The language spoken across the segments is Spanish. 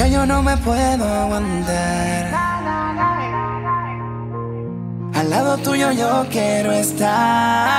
Ya yo no me puedo aguantar. Al lado tuyo yo quiero estar.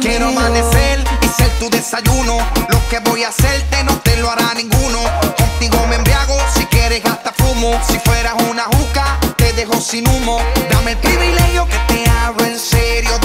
Quiero amanecer y ser tu desayuno. Lo que voy a hacerte no te lo hará ninguno. Contigo me embriago, si quieres hasta fumo. Si fueras una juca, te dejo sin humo. Dame el privilegio que te hablo en serio.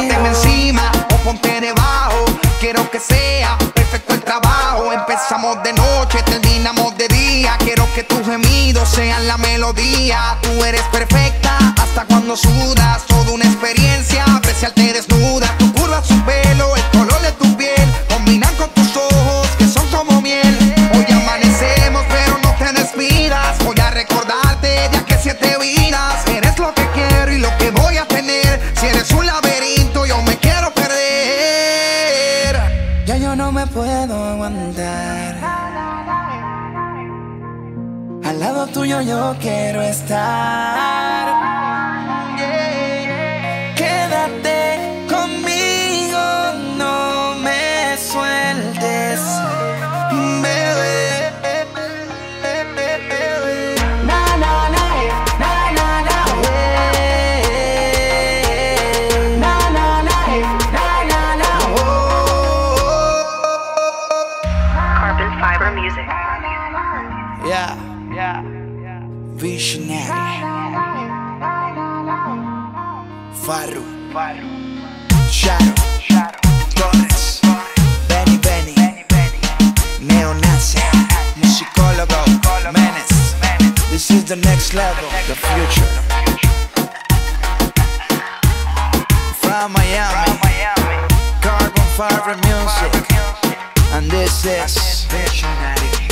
Conmigo. encima o ponte debajo. Quiero que sea perfecto el trabajo. Empezamos de noche, terminamos de día. Quiero que tus gemidos sean la melodía. Tú eres perfecta hasta cuando sudas. Toda una experiencia, apreciarte desnuda. Ya yo no me puedo aguantar. Al lado tuyo yo quiero estar. Yeah, yeah, Visionary. Faru, Shadow, Torres, Benny Benny, Neonazi, Musicólogo, Menace. This is the next level, the future. From Miami, Carbon Fiber Music, and this is Visionary.